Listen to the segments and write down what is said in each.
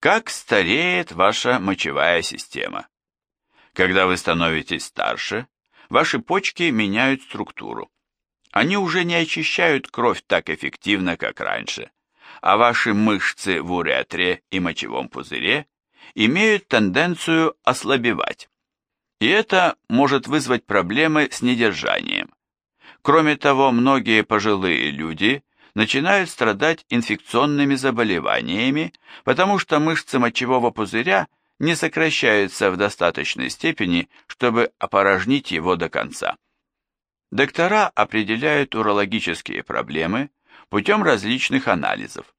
Как стареет ваша мочевая система? Когда вы становитесь старше, ваши почки меняют структуру. Они уже не очищают кровь так эффективно, как раньше, а ваши мышцы в уретре и мочевом пузыре имеют тенденцию ослабевать. И это может вызвать проблемы с недержанием. Кроме того, многие пожилые люди начинают страдать инфекционными заболеваниями, потому что мышцы мочевого пузыря не сокращаются в достаточной степени, чтобы опорожнить его до конца. Доктора определяют урологические проблемы путем различных анализов.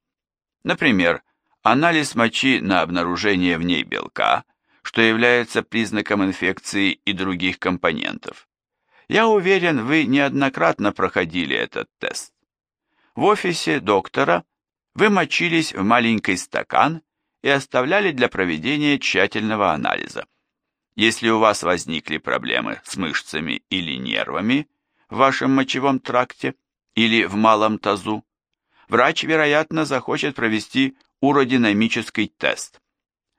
Например, анализ мочи на обнаружение в ней белка, что является признаком инфекции и других компонентов. Я уверен, вы неоднократно проходили этот тест. В офисе доктора вы мочились в маленький стакан и оставляли для проведения тщательного анализа. Если у вас возникли проблемы с мышцами или нервами в вашем мочевом тракте или в малом тазу, врач, вероятно, захочет провести уродинамический тест.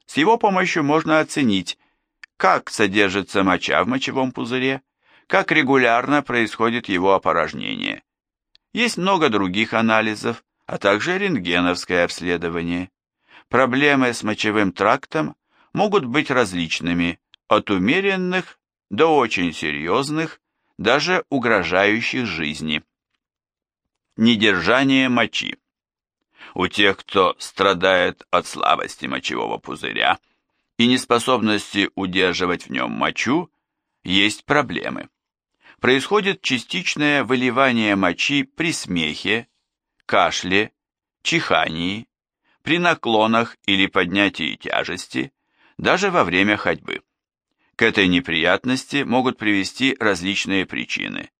С его помощью можно оценить, как содержится моча в мочевом пузыре, как регулярно происходит его опорожнение. Есть много других анализов, а также рентгеновское обследование. Проблемы с мочевым трактом могут быть различными, от умеренных до очень серьезных, даже угрожающих жизни. Недержание мочи. У тех, кто страдает от слабости мочевого пузыря и неспособности удерживать в нем мочу, есть проблемы происходит частичное выливание мочи при смехе, кашле, чихании, при наклонах или поднятии тяжести, даже во время ходьбы. К этой неприятности могут привести различные причины,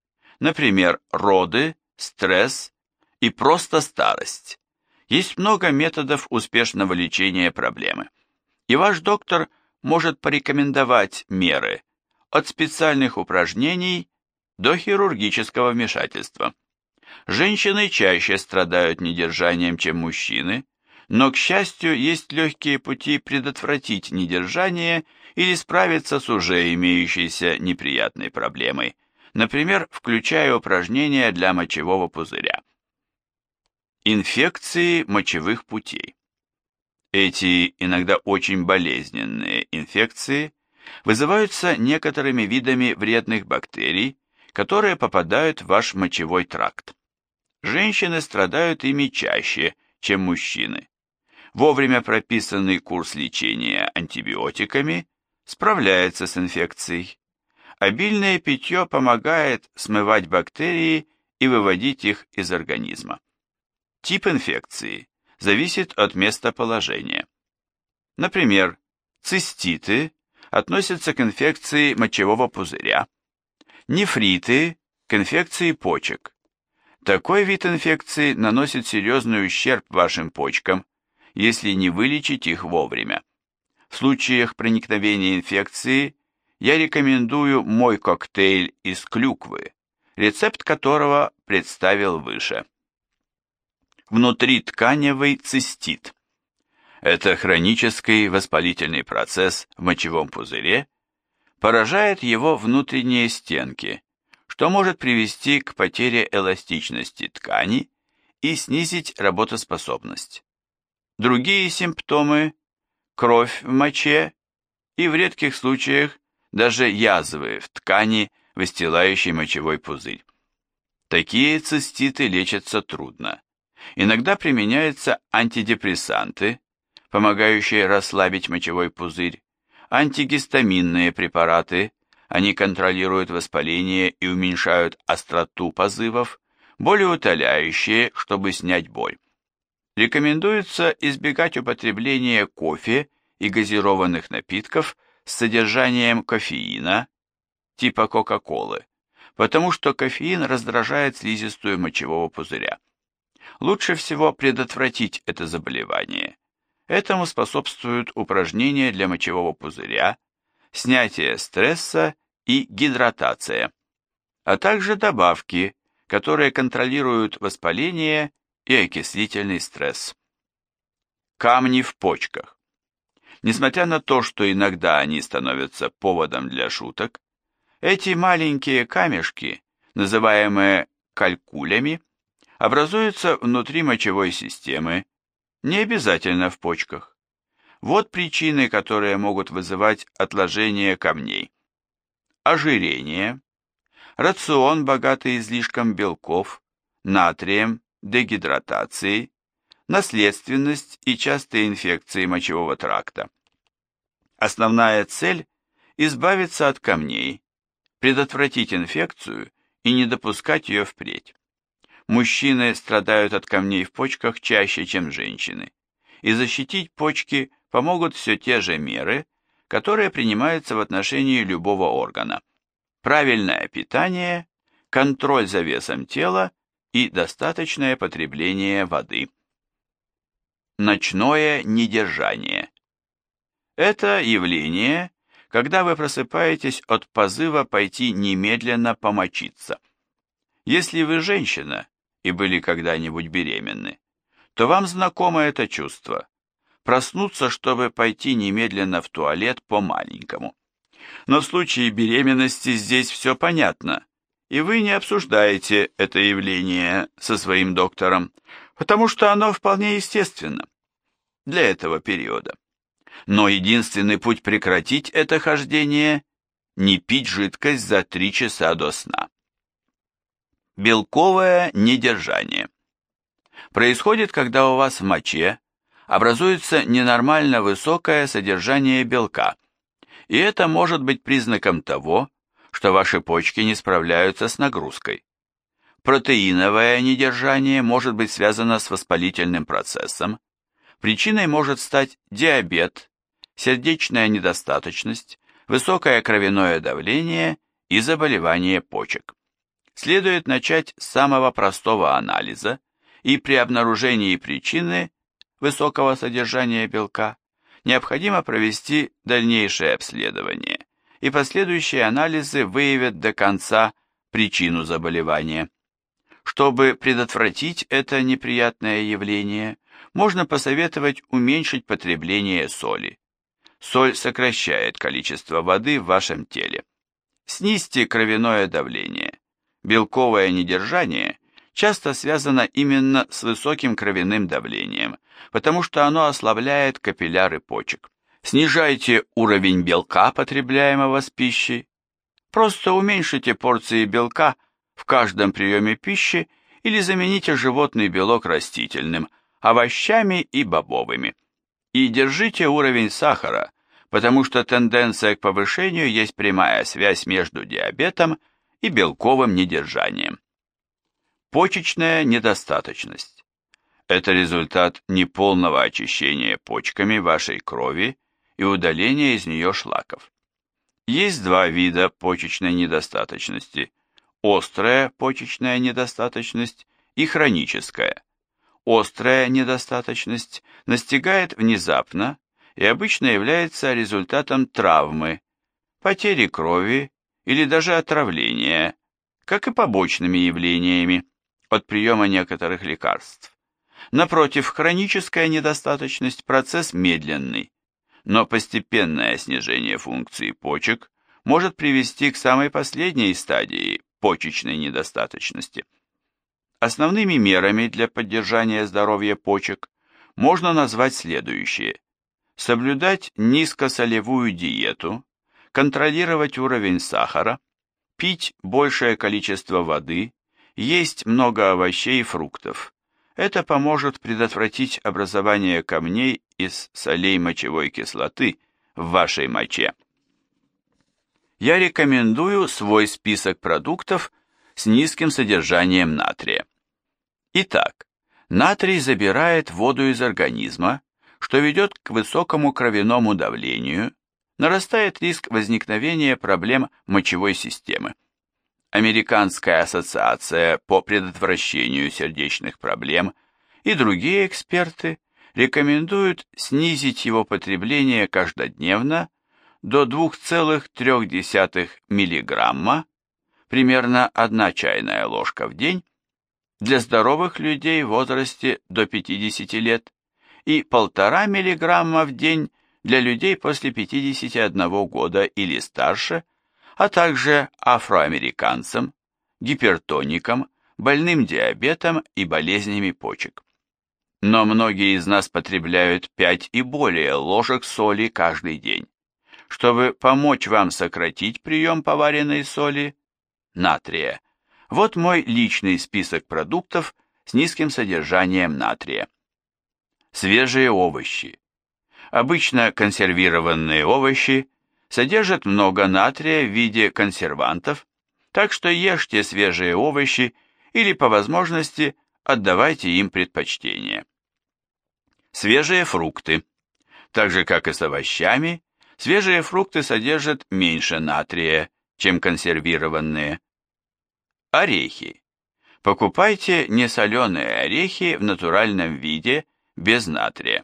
например, роды, стресс и просто старость. Есть много методов успешного лечения проблемы. И ваш доктор может порекомендовать меры от специальных упражнений до хирургического вмешательства. Женщины чаще страдают недержанием, чем мужчины, но, к счастью, есть легкие пути предотвратить недержание или справиться с уже имеющейся неприятной проблемой, например, включая упражнения для мочевого пузыря. Инфекции мочевых путей. Эти иногда очень болезненные инфекции вызываются некоторыми видами вредных бактерий, которые попадают в ваш мочевой тракт. Женщины страдают ими чаще, чем мужчины. Вовремя прописанный курс лечения антибиотиками справляется с инфекцией. Обильное питье помогает смывать бактерии и выводить их из организма. Тип инфекции зависит от местоположения. Например, циститы относятся к инфекции мочевого пузыря, нефриты к инфекции почек. Такой вид инфекции наносит серьезный ущерб вашим почкам, если не вылечить их вовремя. В случаях проникновения инфекции я рекомендую мой коктейль из клюквы, рецепт которого представил выше. Внутритканевый цистит. Это хронический воспалительный процесс в мочевом пузыре, поражает его внутренние стенки, что может привести к потере эластичности ткани и снизить работоспособность. Другие симптомы – кровь в моче и в редких случаях даже язвы в ткани, выстилающей мочевой пузырь. Такие циститы лечатся трудно. Иногда применяются антидепрессанты, помогающие расслабить мочевой пузырь, антигистаминные препараты, они контролируют воспаление и уменьшают остроту позывов, болеутоляющие, чтобы снять боль. Рекомендуется избегать употребления кофе и газированных напитков с содержанием кофеина, типа Кока-Колы, потому что кофеин раздражает слизистую мочевого пузыря. Лучше всего предотвратить это заболевание, Этому способствуют упражнения для мочевого пузыря, снятие стресса и гидратация, а также добавки, которые контролируют воспаление и окислительный стресс. Камни в почках. Несмотря на то, что иногда они становятся поводом для шуток, эти маленькие камешки, называемые калькулями, образуются внутри мочевой системы, не обязательно в почках. Вот причины, которые могут вызывать отложение камней. Ожирение, рацион, богатый излишком белков, натрием, дегидратацией, наследственность и частые инфекции мочевого тракта. Основная цель – избавиться от камней, предотвратить инфекцию и не допускать ее впредь. Мужчины страдают от камней в почках чаще, чем женщины, и защитить почки помогут все те же меры, которые принимаются в отношении любого органа. Правильное питание, контроль за весом тела и достаточное потребление воды. Ночное недержание. Это явление, когда вы просыпаетесь от позыва пойти немедленно помочиться. Если вы женщина и были когда-нибудь беременны, то вам знакомо это чувство. Проснуться, чтобы пойти немедленно в туалет по-маленькому. Но в случае беременности здесь все понятно, и вы не обсуждаете это явление со своим доктором, потому что оно вполне естественно для этого периода. Но единственный путь прекратить это хождение – не пить жидкость за три часа до сна. Белковое недержание. Происходит, когда у вас в моче образуется ненормально высокое содержание белка, и это может быть признаком того, что ваши почки не справляются с нагрузкой. Протеиновое недержание может быть связано с воспалительным процессом, Причиной может стать диабет, сердечная недостаточность, высокое кровяное давление и заболевание почек. Следует начать с самого простого анализа, и при обнаружении причины высокого содержания белка необходимо провести дальнейшее обследование, и последующие анализы выявят до конца причину заболевания. Чтобы предотвратить это неприятное явление, можно посоветовать уменьшить потребление соли. Соль сокращает количество воды в вашем теле. Снизьте кровяное давление. Белковое недержание часто связано именно с высоким кровяным давлением, потому что оно ослабляет капилляры почек. Снижайте уровень белка, потребляемого с пищей. Просто уменьшите порции белка в каждом приеме пищи или замените животный белок растительным – овощами и бобовыми. И держите уровень сахара, потому что тенденция к повышению есть прямая связь между диабетом и белковым недержанием. Почечная недостаточность. Это результат неполного очищения почками вашей крови и удаления из нее шлаков. Есть два вида почечной недостаточности – острая почечная недостаточность и хроническая – Острая недостаточность настигает внезапно и обычно является результатом травмы, потери крови или даже отравления, как и побочными явлениями от приема некоторых лекарств. Напротив, хроническая недостаточность – процесс медленный, но постепенное снижение функции почек может привести к самой последней стадии почечной недостаточности – Основными мерами для поддержания здоровья почек можно назвать следующие. Соблюдать низкосолевую диету, контролировать уровень сахара, пить большее количество воды, есть много овощей и фруктов. Это поможет предотвратить образование камней из солей мочевой кислоты в вашей моче. Я рекомендую свой список продуктов с низким содержанием натрия. Итак, натрий забирает воду из организма, что ведет к высокому кровяному давлению, нарастает риск возникновения проблем мочевой системы. Американская ассоциация по предотвращению сердечных проблем и другие эксперты рекомендуют снизить его потребление каждодневно до 2,3 мг, примерно 1 чайная ложка в день, для здоровых людей в возрасте до 50 лет и 1,5 мг в день для людей после 51 года или старше, а также афроамериканцам, гипертоникам, больным диабетом и болезнями почек. Но многие из нас потребляют 5 и более ложек соли каждый день. Чтобы помочь вам сократить прием поваренной соли, натрия, вот мой личный список продуктов с низким содержанием натрия. Свежие овощи. Обычно консервированные овощи содержат много натрия в виде консервантов, так что ешьте свежие овощи или по возможности отдавайте им предпочтение. Свежие фрукты. Так же, как и с овощами, свежие фрукты содержат меньше натрия, чем консервированные. Орехи. Покупайте несоленые орехи в натуральном виде, без натрия.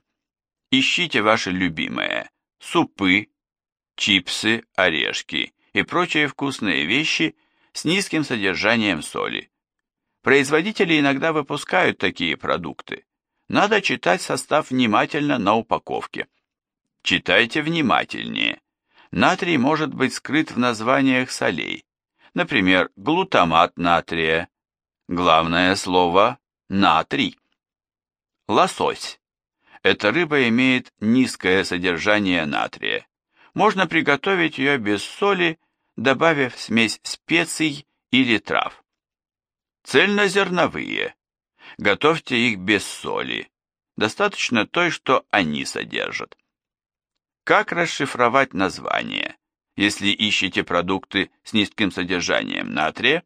Ищите ваши любимые супы, чипсы, орешки и прочие вкусные вещи с низким содержанием соли. Производители иногда выпускают такие продукты. Надо читать состав внимательно на упаковке. Читайте внимательнее. Натрий может быть скрыт в названиях солей. Например, глутамат натрия. Главное слово – натрий. Лосось. Эта рыба имеет низкое содержание натрия. Можно приготовить ее без соли, добавив смесь специй или трав. Цельнозерновые. Готовьте их без соли. Достаточно той, что они содержат. Как расшифровать название, если ищете продукты с низким содержанием натрия?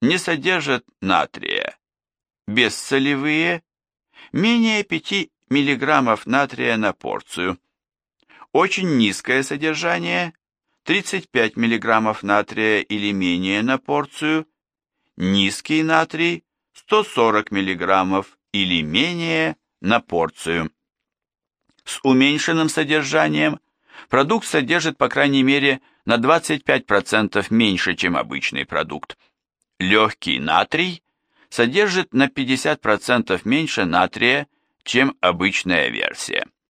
Не содержат натрия. Бессолевые. Менее 5 мг натрия на порцию. Очень низкое содержание 35 мг натрия или менее на порцию. Низкий натрий 140 мг или менее на порцию. С уменьшенным содержанием продукт содержит по крайней мере на 25% меньше, чем обычный продукт. Легкий натрий содержит на 50% меньше натрия, чем обычная версия.